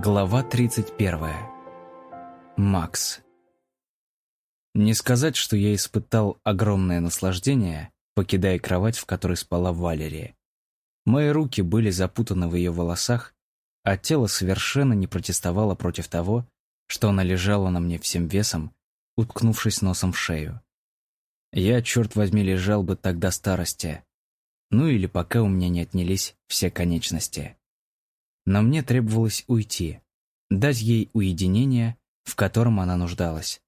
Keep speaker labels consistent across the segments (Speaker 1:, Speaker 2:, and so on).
Speaker 1: Глава 31. Макс. Не сказать, что я испытал огромное наслаждение, покидая кровать, в которой спала Валерия. Мои руки были запутаны в ее волосах, а тело совершенно не протестовало против того, что она лежала на мне всем весом, уткнувшись носом в шею. Я, черт возьми, лежал бы тогда старости. Ну или пока у меня не отнялись все конечности но мне требовалось уйти, дать ей уединение, в котором она нуждалась.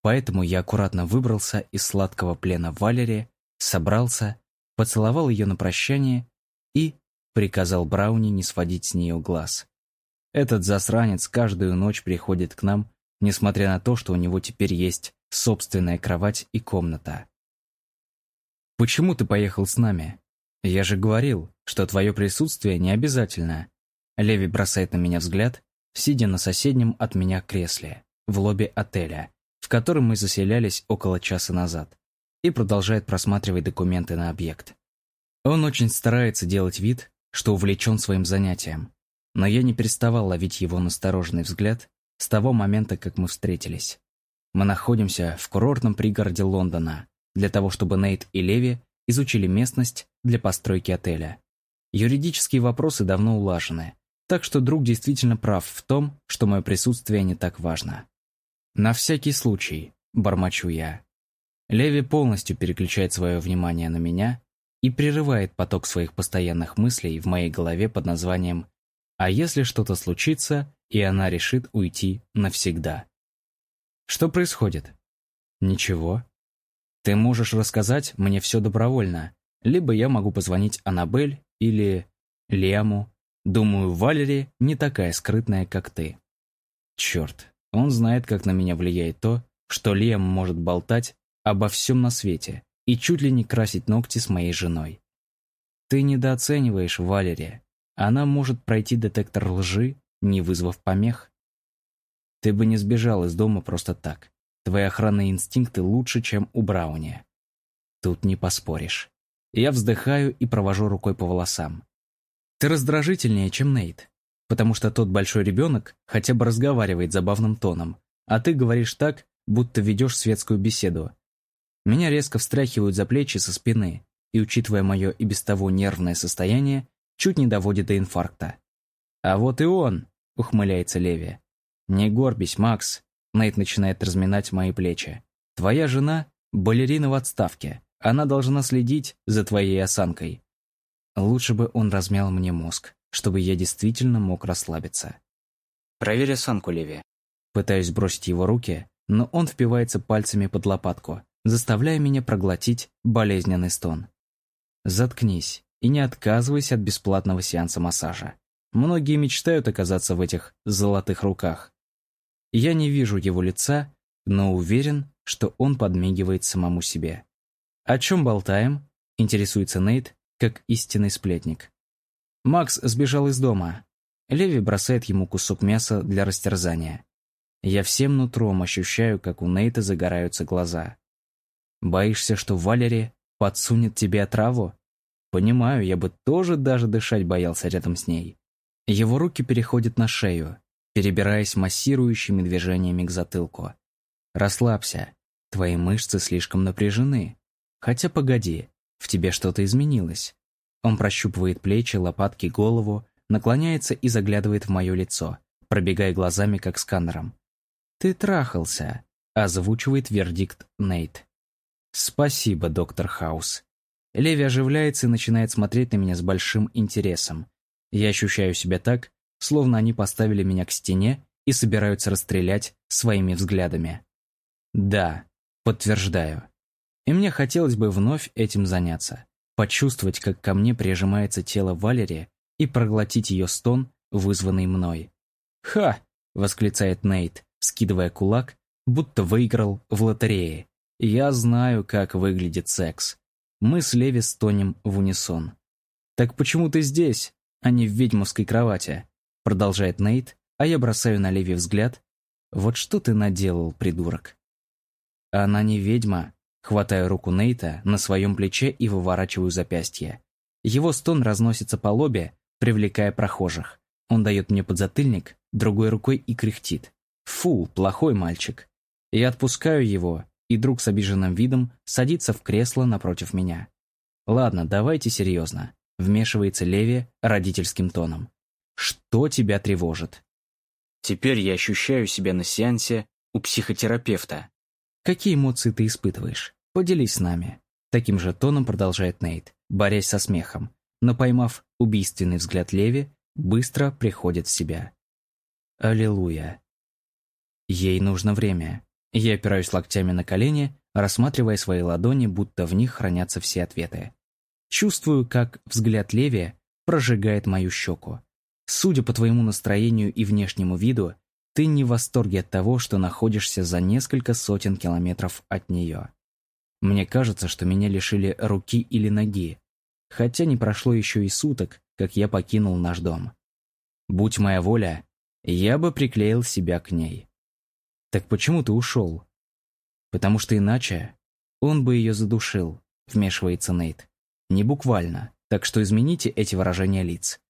Speaker 1: Поэтому я аккуратно выбрался из сладкого плена Валери, собрался, поцеловал ее на прощание и приказал Брауни не сводить с нее глаз. Этот засранец каждую ночь приходит к нам, несмотря на то, что у него теперь есть собственная кровать и комната. «Почему ты поехал с нами? Я же говорил, что твое присутствие не обязательно. Леви бросает на меня взгляд, сидя на соседнем от меня кресле, в лобби отеля, в котором мы заселялись около часа назад, и продолжает просматривать документы на объект. Он очень старается делать вид, что увлечен своим занятием, но я не переставал ловить его настороженный взгляд с того момента, как мы встретились. Мы находимся в курортном пригороде Лондона для того, чтобы Нейт и Леви изучили местность для постройки отеля. Юридические вопросы давно улажены, так что друг действительно прав в том, что мое присутствие не так важно. На всякий случай, бормочу я. Леви полностью переключает свое внимание на меня и прерывает поток своих постоянных мыслей в моей голове под названием «А если что-то случится, и она решит уйти навсегда?» Что происходит? Ничего. Ты можешь рассказать мне все добровольно, либо я могу позвонить Аннабель или Лему Думаю, Валери не такая скрытная, как ты. Черт, он знает, как на меня влияет то, что Лиам может болтать обо всем на свете и чуть ли не красить ногти с моей женой. Ты недооцениваешь Валери. Она может пройти детектор лжи, не вызвав помех. Ты бы не сбежал из дома просто так. Твои охранные инстинкты лучше, чем у Брауни. Тут не поспоришь. Я вздыхаю и провожу рукой по волосам. Ты раздражительнее, чем Нейт, потому что тот большой ребенок хотя бы разговаривает забавным тоном, а ты говоришь так, будто ведешь светскую беседу. Меня резко встряхивают за плечи со спины, и, учитывая мое и без того нервное состояние, чуть не доводит до инфаркта. «А вот и он!» — ухмыляется Леви. «Не горбись, Макс!» — Нейт начинает разминать мои плечи. «Твоя жена — балерина в отставке. Она должна следить за твоей осанкой. Лучше бы он размял мне мозг, чтобы я действительно мог расслабиться. «Проверь осанку, Леви». Пытаюсь бросить его руки, но он впивается пальцами под лопатку, заставляя меня проглотить болезненный стон. «Заткнись и не отказывайся от бесплатного сеанса массажа. Многие мечтают оказаться в этих золотых руках. Я не вижу его лица, но уверен, что он подмигивает самому себе. «О чем болтаем?» — интересуется Нейт, как истинный сплетник. Макс сбежал из дома. Леви бросает ему кусок мяса для растерзания. Я всем нутром ощущаю, как у Нейта загораются глаза. Боишься, что Валери подсунет тебе отраву? Понимаю, я бы тоже даже дышать боялся рядом с ней. Его руки переходят на шею, перебираясь массирующими движениями к затылку. Расслабься, твои мышцы слишком напряжены. Хотя погоди, в тебе что-то изменилось. Он прощупывает плечи, лопатки, голову, наклоняется и заглядывает в мое лицо, пробегая глазами, как сканером. «Ты трахался», — озвучивает вердикт Нейт. «Спасибо, доктор Хаус». Леви оживляется и начинает смотреть на меня с большим интересом. Я ощущаю себя так, словно они поставили меня к стене и собираются расстрелять своими взглядами. «Да», — подтверждаю. И мне хотелось бы вновь этим заняться. Почувствовать, как ко мне прижимается тело Валери и проглотить ее стон, вызванный мной. «Ха!» — восклицает Нейт, скидывая кулак, будто выиграл в лотерее. «Я знаю, как выглядит секс. Мы с Леви стонем в унисон». «Так почему ты здесь, а не в ведьмовской кровати?» Продолжает Нейт, а я бросаю на Леви взгляд. «Вот что ты наделал, придурок?» «Она не ведьма», Хватаю руку Нейта на своем плече и выворачиваю запястье. Его стон разносится по лобе, привлекая прохожих. Он дает мне подзатыльник, другой рукой и кряхтит. Фу, плохой мальчик. Я отпускаю его, и друг с обиженным видом садится в кресло напротив меня. «Ладно, давайте серьезно», — вмешивается Леви родительским тоном. «Что тебя тревожит?» Теперь я ощущаю себя на сеансе у психотерапевта. Какие эмоции ты испытываешь? Поделись с нами. Таким же тоном продолжает Нейт, борясь со смехом, но поймав убийственный взгляд Леви, быстро приходит в себя. Аллилуйя. Ей нужно время. Я опираюсь локтями на колени, рассматривая свои ладони, будто в них хранятся все ответы. Чувствую, как взгляд Леви прожигает мою щеку. Судя по твоему настроению и внешнему виду, ты не в восторге от того, что находишься за несколько сотен километров от нее. Мне кажется, что меня лишили руки или ноги, хотя не прошло еще и суток, как я покинул наш дом. Будь моя воля, я бы приклеил себя к ней. Так почему ты ушел? Потому что иначе он бы ее задушил, вмешивается Нейт. Не буквально, так что измените эти выражения лиц.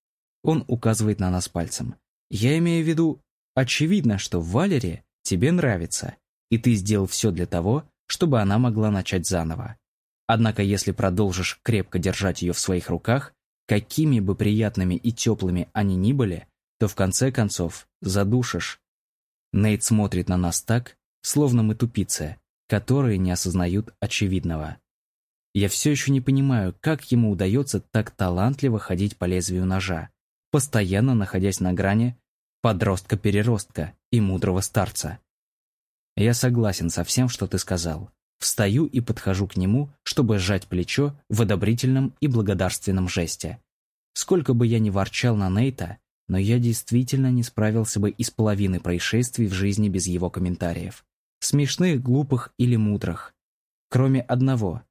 Speaker 1: Он указывает на нас пальцем. Я имею в виду, очевидно, что Валере тебе нравится, и ты сделал все для того, чтобы она могла начать заново. Однако если продолжишь крепко держать ее в своих руках, какими бы приятными и теплыми они ни были, то в конце концов задушишь. Нейт смотрит на нас так, словно мы тупицы, которые не осознают очевидного. Я все еще не понимаю, как ему удается так талантливо ходить по лезвию ножа, постоянно находясь на грани подростка-переростка и мудрого старца. Я согласен со всем, что ты сказал. Встаю и подхожу к нему, чтобы сжать плечо в одобрительном и благодарственном жесте. Сколько бы я ни ворчал на Нейта, но я действительно не справился бы и с половины происшествий в жизни без его комментариев. Смешных, глупых или мудрых. Кроме одного.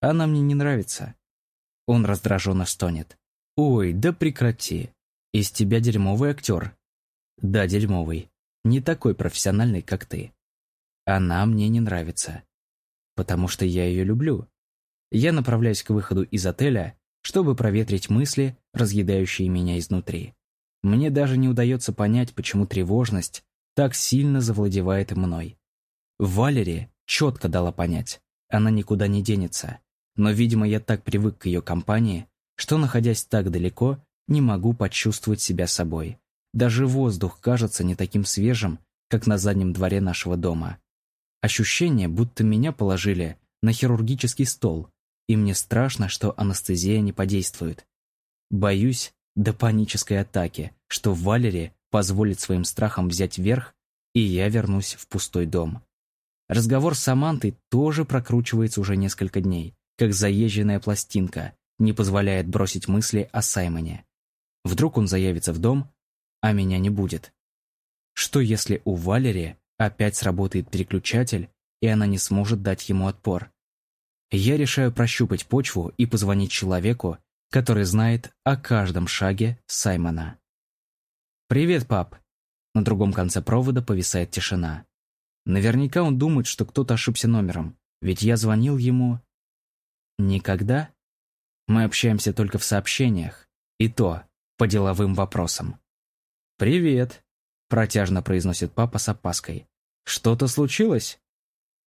Speaker 1: Она мне не нравится. Он раздраженно стонет. «Ой, да прекрати. Из тебя дерьмовый актер». «Да, дерьмовый. Не такой профессиональный, как ты. Она мне не нравится. Потому что я ее люблю. Я направляюсь к выходу из отеля, чтобы проветрить мысли, разъедающие меня изнутри. Мне даже не удается понять, почему тревожность так сильно завладевает мной. Валери четко дала понять, она никуда не денется. Но, видимо, я так привык к ее компании, что, находясь так далеко, не могу почувствовать себя собой. Даже воздух кажется не таким свежим, как на заднем дворе нашего дома. Ощущение, будто меня положили на хирургический стол, и мне страшно, что анестезия не подействует. Боюсь до панической атаки, что Валери позволит своим страхам взять верх, и я вернусь в пустой дом. Разговор с Самантой тоже прокручивается уже несколько дней, как заезженная пластинка, не позволяет бросить мысли о Саймоне. Вдруг он заявится в дом, а меня не будет. Что если у Валери опять сработает переключатель, и она не сможет дать ему отпор? Я решаю прощупать почву и позвонить человеку, который знает о каждом шаге Саймона. «Привет, пап!» На другом конце провода повисает тишина. Наверняка он думает, что кто-то ошибся номером, ведь я звонил ему... Никогда? Мы общаемся только в сообщениях, и то по деловым вопросам. «Привет», — протяжно произносит папа с опаской. «Что-то случилось?»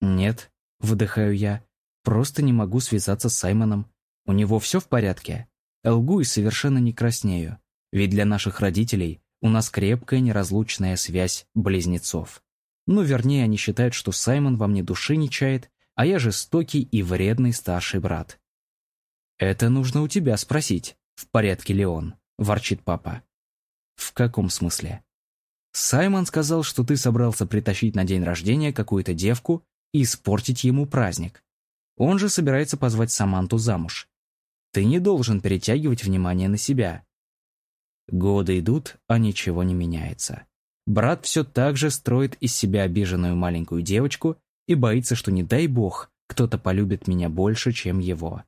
Speaker 1: «Нет», — выдыхаю я. «Просто не могу связаться с Саймоном. У него все в порядке?» Лгу и совершенно не краснею, ведь для наших родителей у нас крепкая неразлучная связь близнецов. Ну, вернее, они считают, что Саймон во мне души не чает, а я жестокий и вредный старший брат. «Это нужно у тебя спросить, в порядке ли он», — ворчит папа. «В каком смысле?» «Саймон сказал, что ты собрался притащить на день рождения какую-то девку и испортить ему праздник. Он же собирается позвать Саманту замуж. Ты не должен перетягивать внимание на себя». Годы идут, а ничего не меняется. Брат все так же строит из себя обиженную маленькую девочку и боится, что не дай бог, кто-то полюбит меня больше, чем его.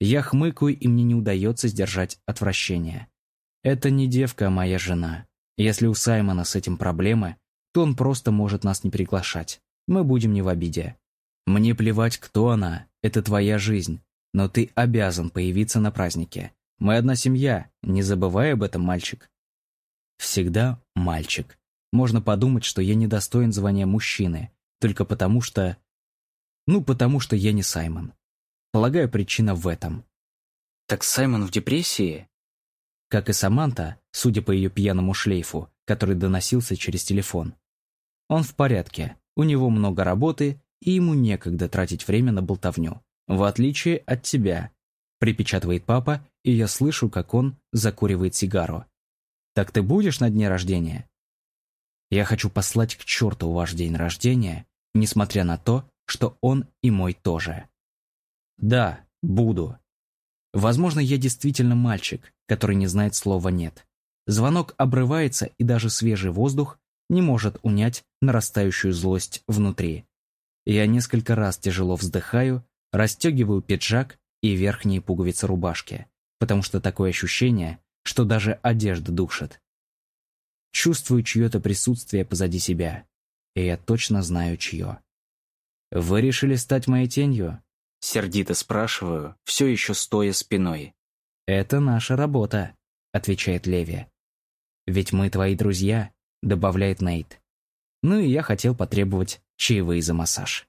Speaker 1: Я хмыкаю, и мне не удается сдержать отвращение. Это не девка, а моя жена. Если у Саймона с этим проблемы, то он просто может нас не приглашать. Мы будем не в обиде. Мне плевать, кто она, это твоя жизнь. Но ты обязан появиться на празднике. Мы одна семья, не забывай об этом, мальчик. Всегда мальчик. Можно подумать, что я недостоин звания мужчины, только потому что... Ну, потому что я не Саймон. Полагаю, причина в этом.
Speaker 2: Так Саймон в депрессии?
Speaker 1: Как и Саманта, судя по ее пьяному шлейфу, который доносился через телефон. Он в порядке, у него много работы, и ему некогда тратить время на болтовню. В отличие от тебя, припечатывает папа, и я слышу, как он закуривает сигару. Так ты будешь на дне рождения? Я хочу послать к черту ваш день рождения, несмотря на то, что он и мой тоже. Да, буду. Возможно, я действительно мальчик, который не знает слова «нет». Звонок обрывается, и даже свежий воздух не может унять нарастающую злость внутри. Я несколько раз тяжело вздыхаю, расстегиваю пиджак и верхние пуговицы рубашки, потому что такое ощущение, что даже одежда душит. Чувствую чье-то присутствие позади себя, и я точно знаю чье. «Вы решили стать моей тенью?»
Speaker 2: Сердито спрашиваю, все еще стоя спиной.
Speaker 1: «Это наша работа», — отвечает Леви. «Ведь мы твои друзья», — добавляет Нейт. Ну и я хотел потребовать чаевые за массаж.